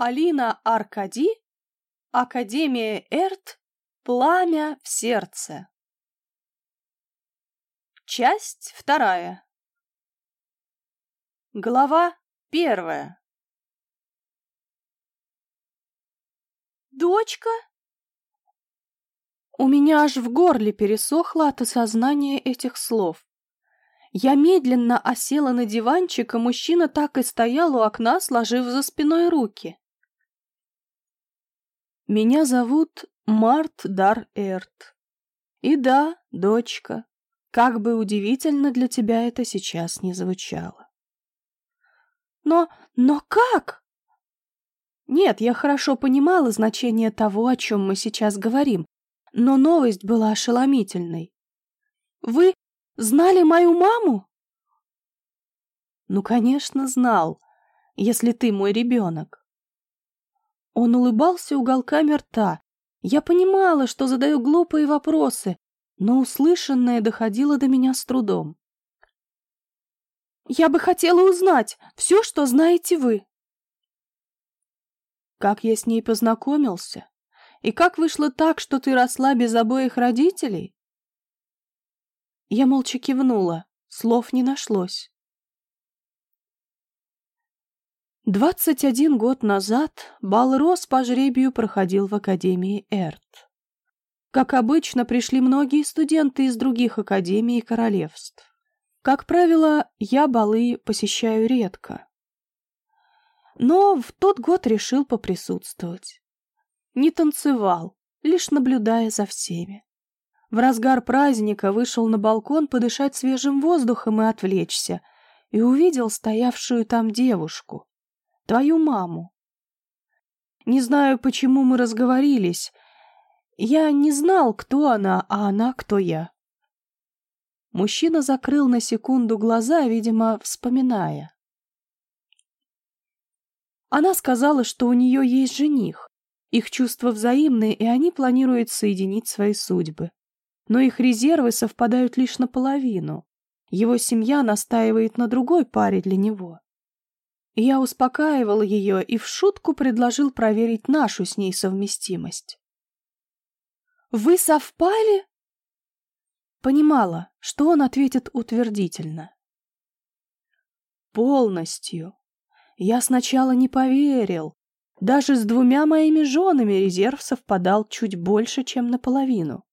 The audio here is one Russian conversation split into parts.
Алина Аркади, Академия Эрт, Пламя в сердце. Часть вторая. Глава первая. Дочка? У меня аж в горле пересохло от осознания этих слов. Я медленно осела на диванчик, а мужчина так и стоял у окна, сложив за спиной руки. Меня зовут Март Дар Эрт. И да, дочка, как бы удивительно для тебя это сейчас не звучало. Но, но как? Нет, я хорошо понимала значение того, о чем мы сейчас говорим, но новость была ошеломительной. Вы знали мою маму? Ну, конечно, знал, если ты мой ребенок. Он улыбался уголками рта. Я понимала, что задаю глупые вопросы, но услышанное доходило до меня с трудом. «Я бы хотела узнать все, что знаете вы». «Как я с ней познакомился? И как вышло так, что ты росла без обоих родителей?» Я молча кивнула, слов не нашлось. Двадцать один год назад Балрос по жребию проходил в Академии Эрт. Как обычно, пришли многие студенты из других академий и королевств. Как правило, я балы посещаю редко. Но в тот год решил поприсутствовать. Не танцевал, лишь наблюдая за всеми. В разгар праздника вышел на балкон подышать свежим воздухом и отвлечься, и увидел стоявшую там девушку, твою маму. Не знаю, почему мы разговорились. Я не знал, кто она, а она кто я. Мужчина закрыл на секунду глаза, видимо, вспоминая. Она сказала, что у нее есть жених. Их чувства взаимные, и они планируют соединить свои судьбы. Но их резервы совпадают лишь наполовину. Его семья настаивает на другой паре для него. Я успокаивал ее и в шутку предложил проверить нашу с ней совместимость. «Вы совпали?» Понимала, что он ответит утвердительно. «Полностью. Я сначала не поверил. Даже с двумя моими женами резерв совпадал чуть больше, чем наполовину.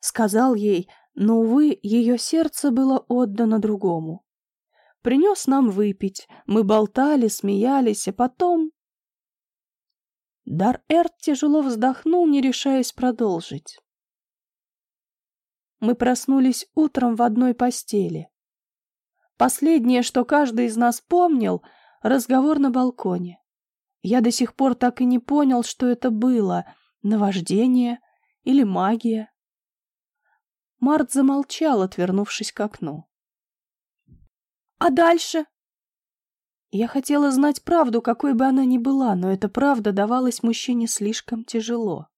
Сказал ей, но, увы, ее сердце было отдано другому. Принес нам выпить. Мы болтали, смеялись, а потом... Дар-Эрт тяжело вздохнул, не решаясь продолжить. Мы проснулись утром в одной постели. Последнее, что каждый из нас помнил, разговор на балконе. Я до сих пор так и не понял, что это было — наваждение или магия. Март замолчал, отвернувшись к окну. А дальше? Я хотела знать правду, какой бы она ни была, но эта правда давалась мужчине слишком тяжело.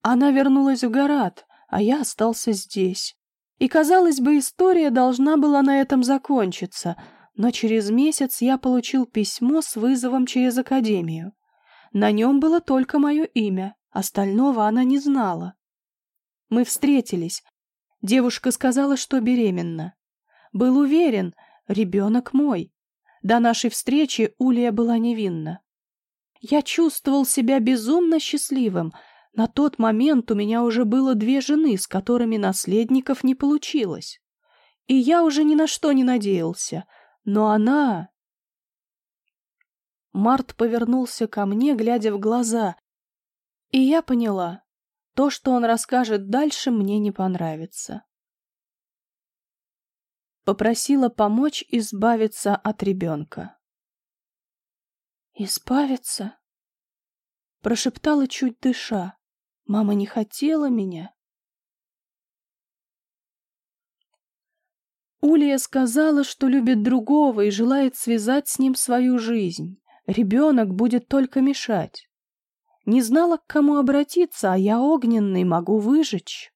Она вернулась в Гарат, а я остался здесь. И, казалось бы, история должна была на этом закончиться, но через месяц я получил письмо с вызовом через Академию. На нем было только мое имя, остального она не знала. Мы встретились. Девушка сказала, что беременна. Был уверен, ребенок мой. До нашей встречи Улия была невинна. Я чувствовал себя безумно счастливым. На тот момент у меня уже было две жены, с которыми наследников не получилось. И я уже ни на что не надеялся. Но она... Март повернулся ко мне, глядя в глаза. И я поняла, то, что он расскажет дальше, мне не понравится. Попросила помочь избавиться от ребенка. «Избавиться?» Прошептала, чуть дыша. «Мама не хотела меня?» Улия сказала, что любит другого и желает связать с ним свою жизнь. Ребенок будет только мешать. Не знала, к кому обратиться, а я огненный могу выжечь.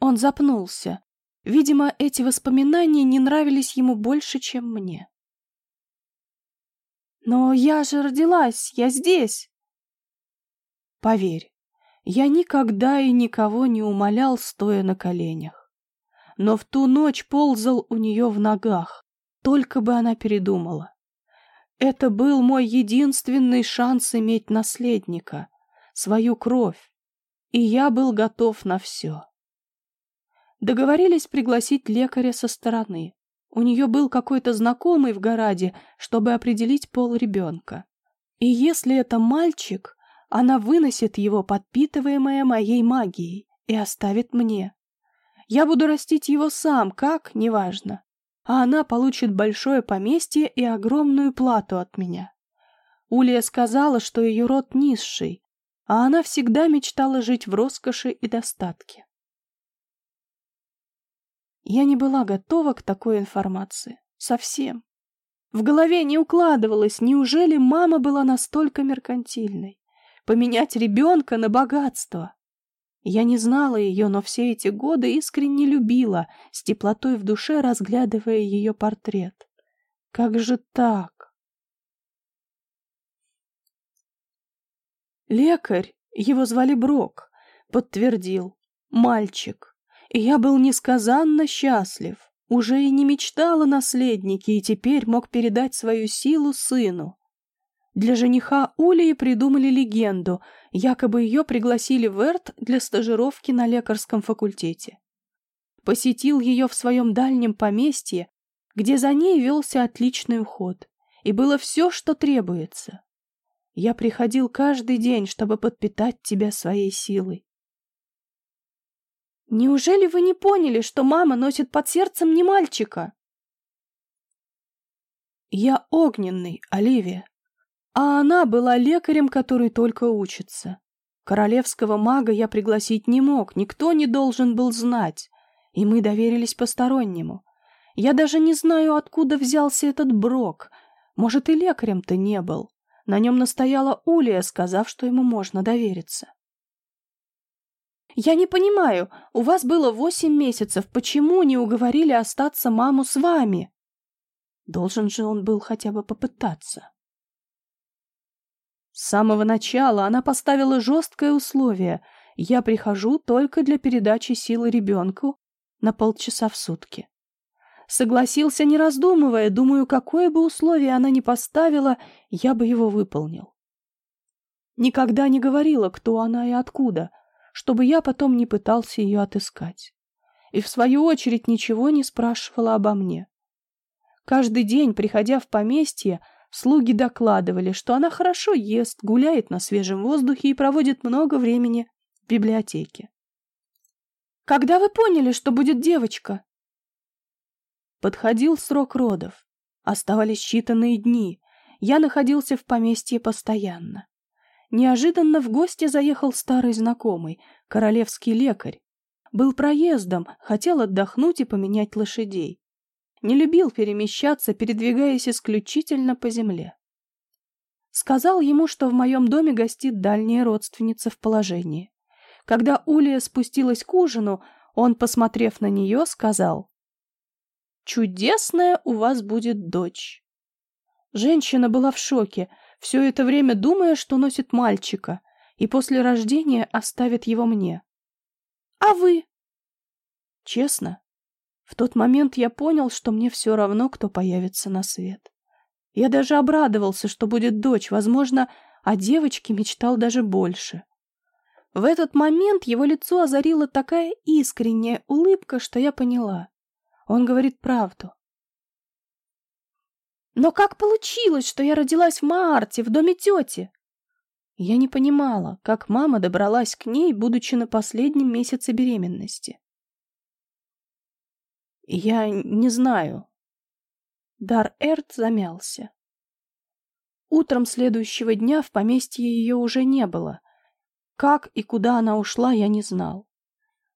Он запнулся, Видимо, эти воспоминания не нравились ему больше, чем мне. Но я же родилась, я здесь. Поверь, я никогда и никого не умолял, стоя на коленях. Но в ту ночь ползал у нее в ногах, только бы она передумала. Это был мой единственный шанс иметь наследника, свою кровь, и я был готов на все. Договорились пригласить лекаря со стороны. У нее был какой-то знакомый в городе, чтобы определить пол ребенка. И если это мальчик, она выносит его, подпитываемое моей магией, и оставит мне. Я буду растить его сам, как, неважно. А она получит большое поместье и огромную плату от меня. Улия сказала, что ее род низший, а она всегда мечтала жить в роскоши и достатке. Я не была готова к такой информации. Совсем. В голове не укладывалось, неужели мама была настолько меркантильной? Поменять ребенка на богатство. Я не знала ее, но все эти годы искренне любила, с теплотой в душе разглядывая ее портрет. Как же так? Лекарь, его звали Брок, подтвердил. Мальчик. Я был несказанно счастлив. Уже и не мечтал о наследнике, и теперь мог передать свою силу сыну. Для жениха Улии придумали легенду, якобы ее пригласили в Эрт для стажировки на лекарском факультете. Посетил ее в своем дальнем поместье, где за ней велся отличный уход, и было все, что требуется. Я приходил каждый день, чтобы подпитать тебя своей силой. Неужели вы не поняли, что мама носит под сердцем не мальчика? Я огненный, Оливия. А она была лекарем, который только учится. Королевского мага я пригласить не мог, никто не должен был знать, и мы доверились постороннему. Я даже не знаю, откуда взялся этот Брок. Может, и лекарем-то не был. На нем настояла Улия, сказав, что ему можно довериться. «Я не понимаю, у вас было восемь месяцев, почему не уговорили остаться маму с вами?» Должен же он был хотя бы попытаться. С самого начала она поставила жесткое условие. Я прихожу только для передачи силы ребенку на полчаса в сутки. Согласился, не раздумывая, думаю, какое бы условие она ни поставила, я бы его выполнил. Никогда не говорила, кто она и откуда, чтобы я потом не пытался ее отыскать. И в свою очередь ничего не спрашивала обо мне. Каждый день, приходя в поместье, слуги докладывали, что она хорошо ест, гуляет на свежем воздухе и проводит много времени в библиотеке. «Когда вы поняли, что будет девочка?» Подходил срок родов. Оставались считанные дни. Я находился в поместье постоянно. Неожиданно в гости заехал старый знакомый, королевский лекарь. Был проездом, хотел отдохнуть и поменять лошадей. Не любил перемещаться, передвигаясь исключительно по земле. Сказал ему, что в моем доме гостит дальняя родственница в положении. Когда Улия спустилась к ужину, он, посмотрев на нее, сказал, Чудесная у вас будет дочь. Женщина была в шоке, все это время думая, что носит мальчика, и после рождения оставит его мне. А вы? Честно, в тот момент я понял, что мне все равно, кто появится на свет. Я даже обрадовался, что будет дочь, возможно, о девочке мечтал даже больше. В этот момент его лицо озарила такая искренняя улыбка, что я поняла. Он говорит правду. Но как получилось, что я родилась в Марте, в доме тети? Я не понимала, как мама добралась к ней, будучи на последнем месяце беременности. Я не знаю. Дар Эрт замялся. Утром следующего дня в поместье ее уже не было. Как и куда она ушла, я не знал.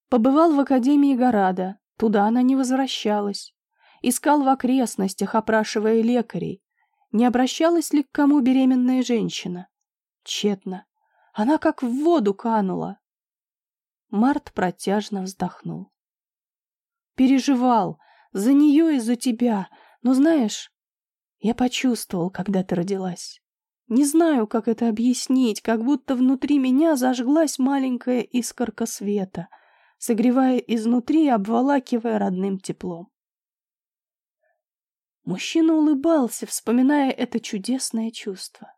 Побывал в Академии Горада, Туда она не возвращалась. Искал в окрестностях, опрашивая лекарей. Не обращалась ли к кому беременная женщина? Тщетно. Она как в воду канула. Март протяжно вздохнул. Переживал. За нее и за тебя. Но знаешь, Я почувствовал, когда ты родилась. Не знаю, как это объяснить, как будто внутри меня зажглась маленькая искорка света, согревая изнутри и обволакивая родным теплом. Мужчина улыбался, вспоминая это чудесное чувство.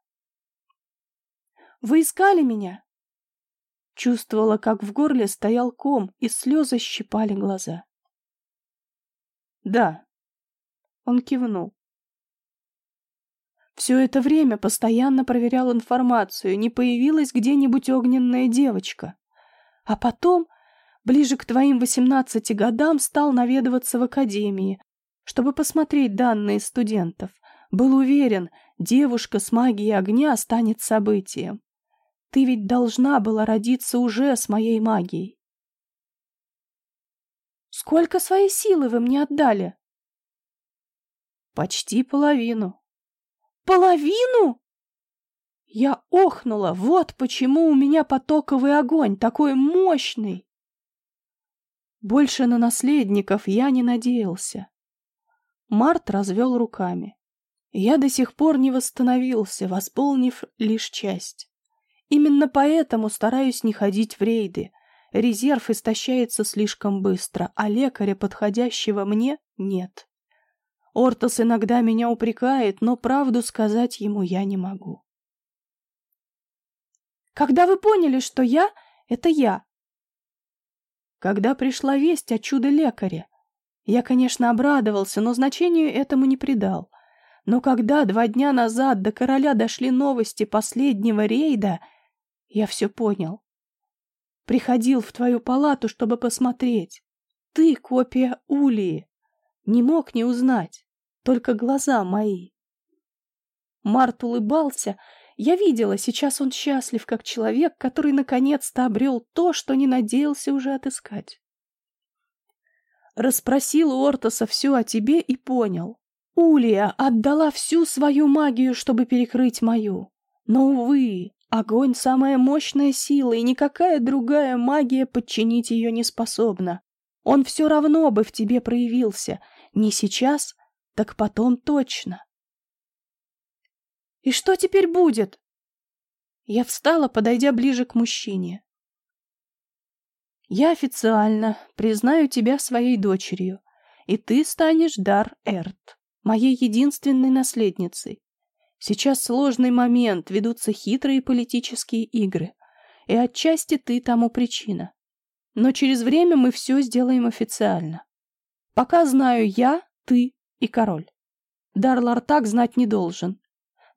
«Вы искали меня?» Чувствовала, как в горле стоял ком, и слезы щипали глаза. «Да». Он кивнул. Все это время постоянно проверял информацию, не появилась где-нибудь огненная девочка. А потом, ближе к твоим восемнадцати годам, стал наведываться в академии, чтобы посмотреть данные студентов. Был уверен, девушка с магией огня станет событием. Ты ведь должна была родиться уже с моей магией. Сколько своей силы вы мне отдали? Почти половину. Половину? Я охнула. Вот почему у меня потоковый огонь, такой мощный. Больше на наследников я не надеялся. Март развел руками. Я до сих пор не восстановился, восполнив лишь часть. Именно поэтому стараюсь не ходить в рейды. Резерв истощается слишком быстро, а лекаря, подходящего мне, нет. Ортос иногда меня упрекает, но правду сказать ему я не могу. Когда вы поняли, что я — это я? Когда пришла весть о чудо-лекаре, я, конечно, обрадовался, но значению этому не придал. Но когда два дня назад до короля дошли новости последнего рейда, я все понял. Приходил в твою палату, чтобы посмотреть. Ты копия Улии. Не мог не узнать. Только глаза мои. Март улыбался. Я видела, сейчас он счастлив, как человек, который наконец-то обрел то, что не надеялся уже отыскать. Расспросил у Ортоса все о тебе и понял. Улия отдала всю свою магию, чтобы перекрыть мою. Но, увы, огонь — самая мощная сила, и никакая другая магия подчинить ее не способна. Он все равно бы в тебе проявился. Не сейчас, так потом точно. «И что теперь будет?» Я встала, подойдя ближе к мужчине. Я официально признаю тебя своей дочерью, и ты станешь Дар Эрт, моей единственной наследницей. Сейчас сложный момент, ведутся хитрые политические игры, и отчасти ты тому причина. Но через время мы все сделаем официально. Пока знаю я, ты и король. Дар Лартак знать не должен.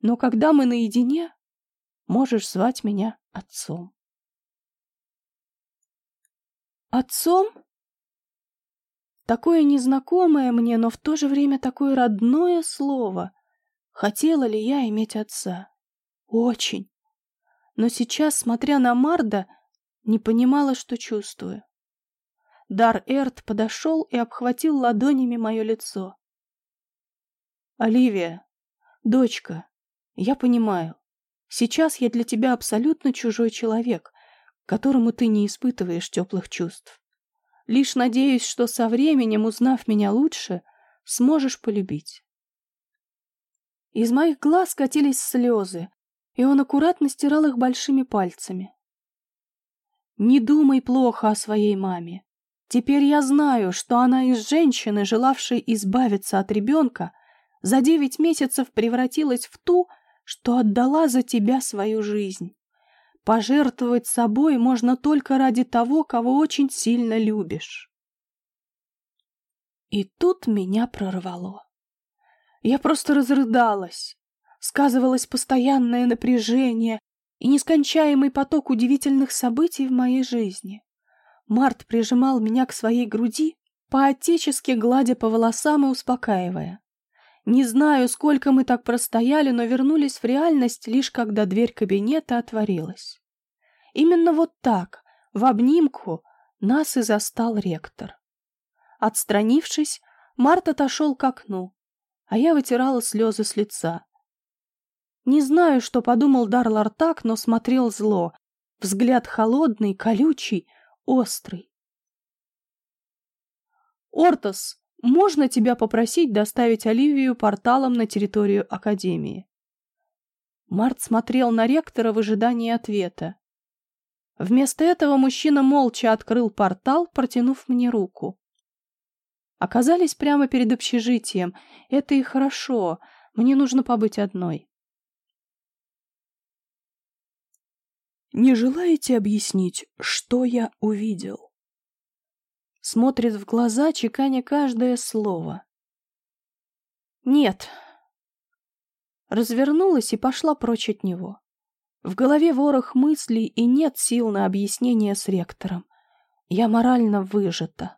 Но когда мы наедине, можешь звать меня отцом. Отцом? Такое незнакомое мне, но в то же время такое родное слово. Хотела ли я иметь отца? Очень. Но сейчас, смотря на Марда, не понимала, что чувствую. Дар Эрт подошел и обхватил ладонями мое лицо. «Оливия, дочка, я понимаю, сейчас я для тебя абсолютно чужой человек, которому ты не испытываешь теплых чувств. Лишь надеюсь, что со временем, узнав меня лучше, сможешь полюбить. Из моих глаз катились слезы, и он аккуратно стирал их большими пальцами. Не думай плохо о своей маме. Теперь я знаю, что она из женщины, желавшей избавиться от ребенка, за девять месяцев превратилась в ту, что отдала за тебя свою жизнь. Пожертвовать собой можно только ради того, кого очень сильно любишь. И тут меня прорвало. Я просто разрыдалась. Сказывалось постоянное напряжение и нескончаемый поток удивительных событий в моей жизни. Март прижимал меня к своей груди, поотечески гладя по волосам и успокаивая. Не знаю, сколько мы так простояли, но вернулись в реальность лишь когда дверь кабинета отворилась. Именно вот так, в обнимку, нас и застал ректор. Отстранившись, Март отошел к окну, а я вытирала слезы с лица. Не знаю, что подумал Дар Лартак, но смотрел зло. Взгляд холодный, колючий, острый. «Ортос, можно тебя попросить доставить Оливию порталом на территорию Академии?» Март смотрел на ректора в ожидании ответа. Вместо этого мужчина молча открыл портал, протянув мне руку. Оказались прямо перед общежитием. Это и хорошо. Мне нужно побыть одной. Не желаете объяснить, что я увидел? Смотрит в глаза, чеканя каждое слово. Нет. Развернулась и пошла прочь от него. В голове ворох мыслей и нет сил на объяснение с ректором. Я морально выжата.